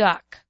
duck